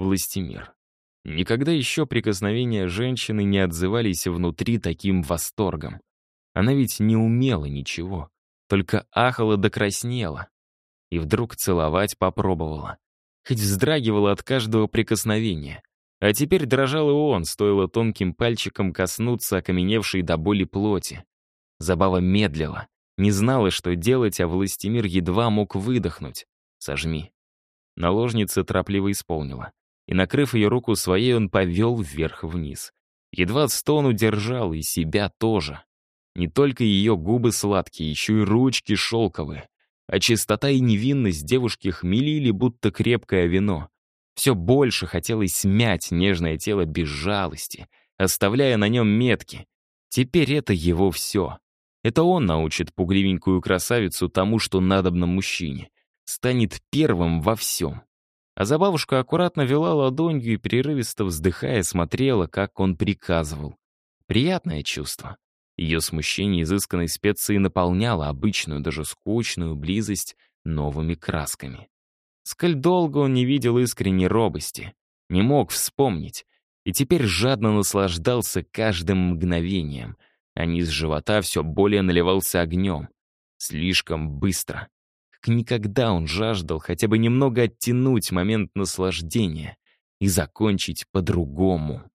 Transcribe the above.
Властимир. Никогда еще прикосновения женщины не отзывались внутри таким восторгом. Она ведь не умела ничего, только ахала да краснела. И вдруг целовать попробовала. Хоть вздрагивала от каждого прикосновения. А теперь дрожал и он, стоило тонким пальчиком коснуться окаменевшей до боли плоти. Забава медлила, не знала, что делать, а Властимир едва мог выдохнуть. «Сожми». Наложница торопливо исполнила и, накрыв ее руку своей, он повел вверх-вниз. Едва стон удержал, и себя тоже. Не только ее губы сладкие, еще и ручки шелковые. А чистота и невинность девушки хмелили, будто крепкое вино. Все больше хотелось смять нежное тело без жалости, оставляя на нем метки. Теперь это его все. Это он научит пугливенькую красавицу тому, что надобно мужчине. Станет первым во всем. А забавушка аккуратно вела ладонью и, прерывисто вздыхая, смотрела, как он приказывал. Приятное чувство. Ее смущение изысканной специи наполняло обычную, даже скучную близость новыми красками. Сколь долго он не видел искренней робости, не мог вспомнить, и теперь жадно наслаждался каждым мгновением, а низ живота все более наливался огнем. Слишком быстро, как никогда он жаждал хотя бы немного оттянуть момент наслаждения и закончить по-другому.